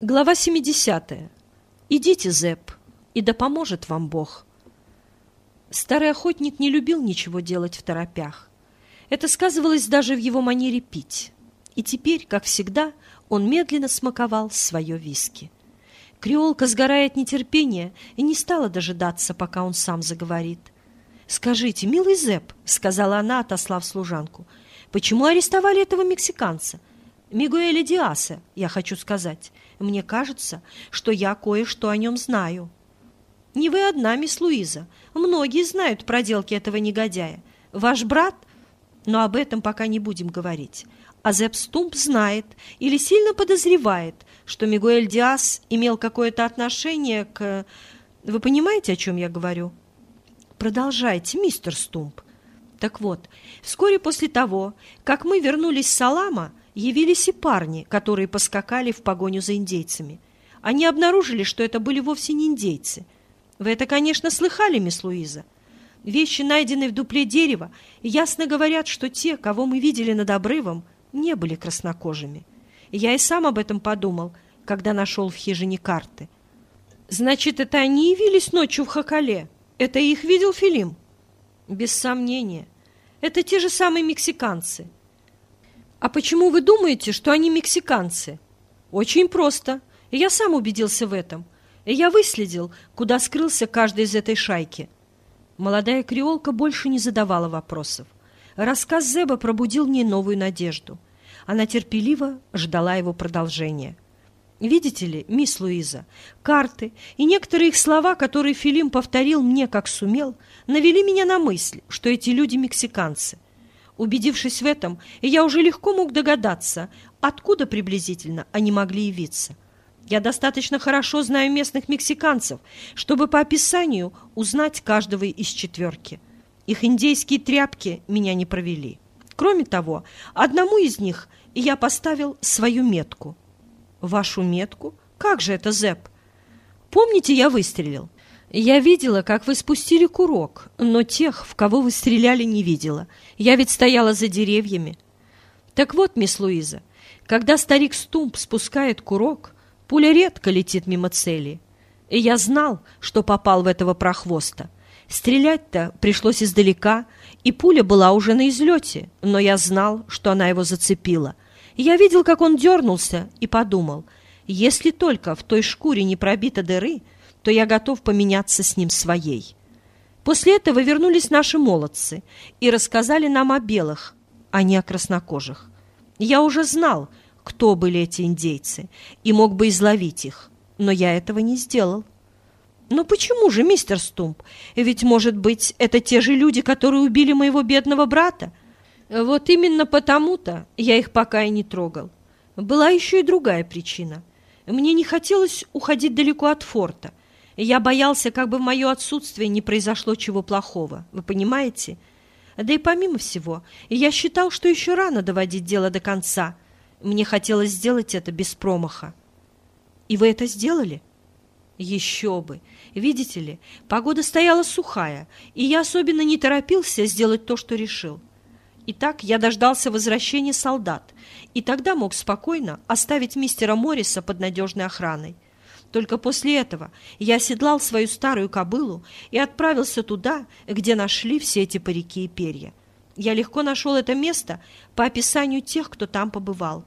Глава 70. Идите, Зэп, и да поможет вам Бог. Старый охотник не любил ничего делать в торопях. Это сказывалось даже в его манере пить. И теперь, как всегда, он медленно смаковал свое виски. Креолка, сгорая от нетерпения, и не стала дожидаться, пока он сам заговорит. «Скажите, милый Зэп, — сказала она, отослав служанку, — почему арестовали этого мексиканца? Мигуэля Диаса, я хочу сказать. Мне кажется, что я кое-что о нем знаю. Не вы одна, мисс Луиза. Многие знают проделки этого негодяя. Ваш брат... Но об этом пока не будем говорить. А Зепп Стумп знает или сильно подозревает, что Мигуэль Диас имел какое-то отношение к... Вы понимаете, о чем я говорю? Продолжайте, мистер Стумп. Так вот, вскоре после того, как мы вернулись с Салама, явились и парни, которые поскакали в погоню за индейцами. Они обнаружили, что это были вовсе не индейцы. Вы это, конечно, слыхали, мисс Луиза. Вещи, найденные в дупле дерева, ясно говорят, что те, кого мы видели над обрывом, не были краснокожими. Я и сам об этом подумал, когда нашел в хижине карты. Значит, это они явились ночью в Хакале? Это их видел Филим? Без сомнения. Это те же самые мексиканцы — «А почему вы думаете, что они мексиканцы?» «Очень просто. Я сам убедился в этом. Я выследил, куда скрылся каждый из этой шайки». Молодая креолка больше не задавала вопросов. Рассказ Зеба пробудил в ней новую надежду. Она терпеливо ждала его продолжения. «Видите ли, мисс Луиза, карты и некоторые их слова, которые Филим повторил мне как сумел, навели меня на мысль, что эти люди мексиканцы – Убедившись в этом, я уже легко мог догадаться, откуда приблизительно они могли явиться. Я достаточно хорошо знаю местных мексиканцев, чтобы по описанию узнать каждого из четверки. Их индейские тряпки меня не провели. Кроме того, одному из них я поставил свою метку. Вашу метку? Как же это, Зэп? Помните, я выстрелил? Я видела, как вы спустили курок, но тех, в кого вы стреляли, не видела. Я ведь стояла за деревьями. Так вот, мисс Луиза, когда старик Стумп спускает курок, пуля редко летит мимо цели. И я знал, что попал в этого прохвоста. Стрелять-то пришлось издалека, и пуля была уже на излете, но я знал, что она его зацепила. Я видел, как он дернулся, и подумал, если только в той шкуре не пробита дыры, то я готов поменяться с ним своей. После этого вернулись наши молодцы и рассказали нам о белых, а не о краснокожих. Я уже знал, кто были эти индейцы, и мог бы изловить их, но я этого не сделал. «Но почему же, мистер Стумп? Ведь, может быть, это те же люди, которые убили моего бедного брата?» «Вот именно потому-то я их пока и не трогал. Была еще и другая причина. Мне не хотелось уходить далеко от форта, я боялся, как бы в мое отсутствие не произошло чего плохого. Вы понимаете? Да и помимо всего, я считал, что еще рано доводить дело до конца. Мне хотелось сделать это без промаха. И вы это сделали? Еще бы! Видите ли, погода стояла сухая, и я особенно не торопился сделать то, что решил. Итак, я дождался возвращения солдат, и тогда мог спокойно оставить мистера Морриса под надежной охраной. Только после этого я оседлал свою старую кобылу и отправился туда, где нашли все эти парики и перья. Я легко нашел это место по описанию тех, кто там побывал.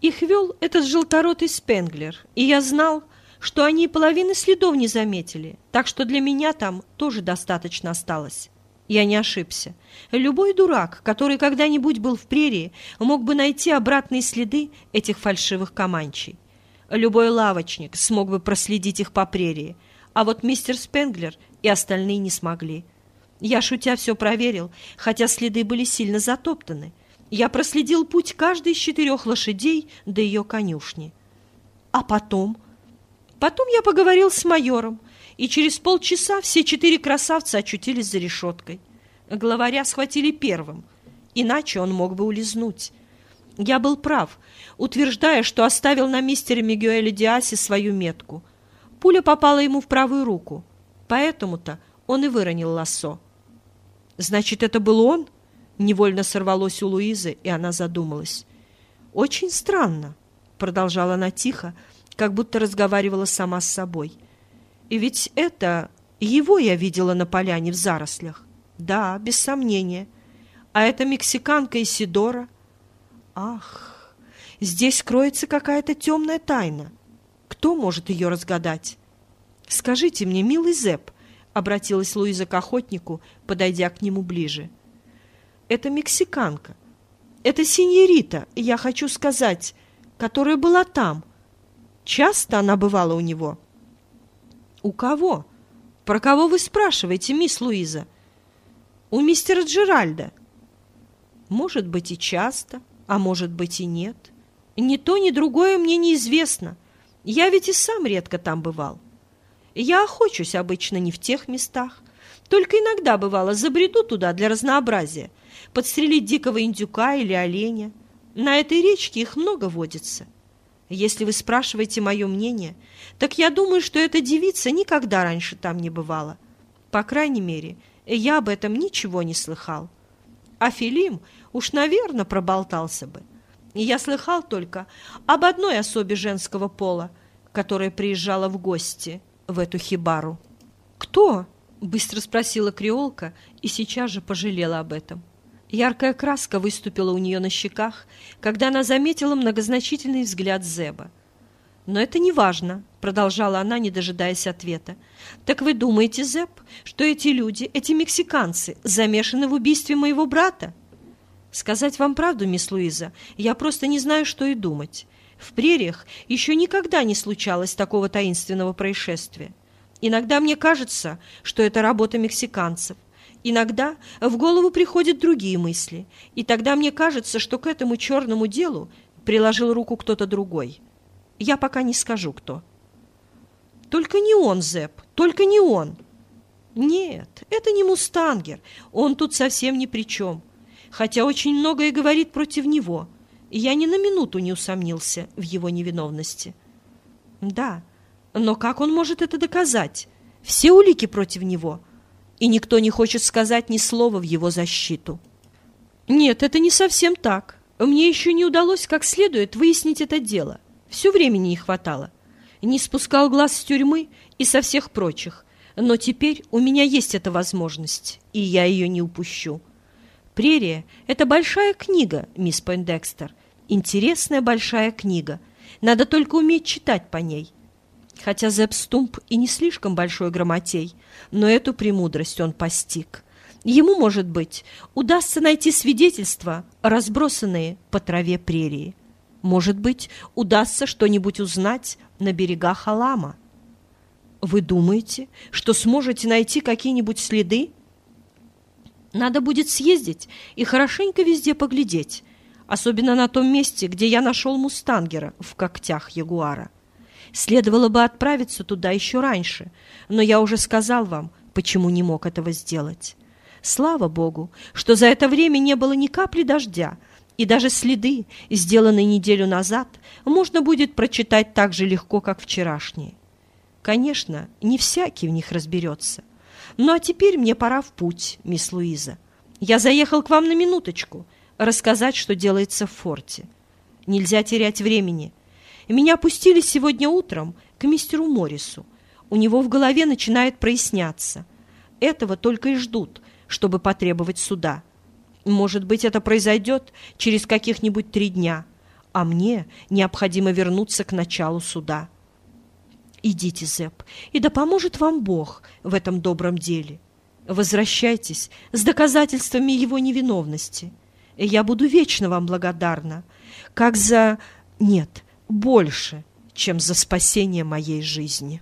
Их вел этот желторотый Спенглер, и я знал, что они половины следов не заметили, так что для меня там тоже достаточно осталось. Я не ошибся. Любой дурак, который когда-нибудь был в прерии, мог бы найти обратные следы этих фальшивых команчей. Любой лавочник смог бы проследить их по прерии, а вот мистер Спенглер и остальные не смогли. Я, шутя, все проверил, хотя следы были сильно затоптаны. Я проследил путь каждой из четырех лошадей до ее конюшни. А потом? Потом я поговорил с майором, и через полчаса все четыре красавца очутились за решеткой. Главаря схватили первым, иначе он мог бы улизнуть. Я был прав, утверждая, что оставил на мистере Мигуэле Диасе свою метку. Пуля попала ему в правую руку, поэтому-то он и выронил лассо. «Значит, это был он?» Невольно сорвалось у Луизы, и она задумалась. «Очень странно», — продолжала она тихо, как будто разговаривала сама с собой. И ведь это его я видела на поляне в зарослях. Да, без сомнения. А это мексиканка Исидора. Ах, здесь кроется какая-то темная тайна. Кто может ее разгадать? Скажите мне, милый Зэп, — обратилась Луиза к охотнику, подойдя к нему ближе. Это мексиканка. Это синьорита, я хочу сказать, которая была там. Часто она бывала у него. У кого? Про кого вы спрашиваете, мисс Луиза? У мистера Джеральда. Может быть и часто, а может быть и нет. Ни то, ни другое мне неизвестно. Я ведь и сам редко там бывал. Я охочусь обычно не в тех местах. Только иногда, бывало, забреду туда для разнообразия, подстрелить дикого индюка или оленя. На этой речке их много водится. Если вы спрашиваете мое мнение, так я думаю, что эта девица никогда раньше там не бывала. По крайней мере, я об этом ничего не слыхал. А Филим уж, наверное, проболтался бы. И я слыхал только об одной особе женского пола, которая приезжала в гости в эту хибару. «Кто?» — быстро спросила креолка и сейчас же пожалела об этом. Яркая краска выступила у нее на щеках, когда она заметила многозначительный взгляд Зеба. «Но это не важно», — продолжала она, не дожидаясь ответа. «Так вы думаете, Зеб, что эти люди, эти мексиканцы, замешаны в убийстве моего брата?» «Сказать вам правду, мисс Луиза, я просто не знаю, что и думать. В прериях еще никогда не случалось такого таинственного происшествия. Иногда мне кажется, что это работа мексиканцев. Иногда в голову приходят другие мысли, и тогда мне кажется, что к этому черному делу приложил руку кто-то другой. Я пока не скажу, кто. Только не он, Зэп, только не он. Нет, это не Мустангер, он тут совсем ни при чем. Хотя очень многое говорит против него – я ни на минуту не усомнился в его невиновности. Да, но как он может это доказать? Все улики против него, и никто не хочет сказать ни слова в его защиту. Нет, это не совсем так. Мне еще не удалось как следует выяснить это дело. Все времени не хватало. Не спускал глаз с тюрьмы и со всех прочих. Но теперь у меня есть эта возможность, и я ее не упущу. «Прерия» — это большая книга, мисс Пойндекстер, Интересная большая книга. Надо только уметь читать по ней. Хотя Зепп Стумп и не слишком большой грамотей, но эту премудрость он постиг. Ему, может быть, удастся найти свидетельства, разбросанные по траве прерии. Может быть, удастся что-нибудь узнать на берегах Алама. Вы думаете, что сможете найти какие-нибудь следы? Надо будет съездить и хорошенько везде поглядеть, особенно на том месте, где я нашел мустангера в когтях ягуара. Следовало бы отправиться туда еще раньше, но я уже сказал вам, почему не мог этого сделать. Слава Богу, что за это время не было ни капли дождя, и даже следы, сделанные неделю назад, можно будет прочитать так же легко, как вчерашние. Конечно, не всякий в них разберется. Ну а теперь мне пора в путь, мисс Луиза. Я заехал к вам на минуточку — рассказать, что делается в форте. Нельзя терять времени. Меня пустили сегодня утром к мистеру Моррису. У него в голове начинает проясняться. Этого только и ждут, чтобы потребовать суда. Может быть, это произойдет через каких-нибудь три дня, а мне необходимо вернуться к началу суда. Идите, Зэп, и да поможет вам Бог в этом добром деле. Возвращайтесь с доказательствами его невиновности я буду вечно вам благодарна, как за... нет, больше, чем за спасение моей жизни».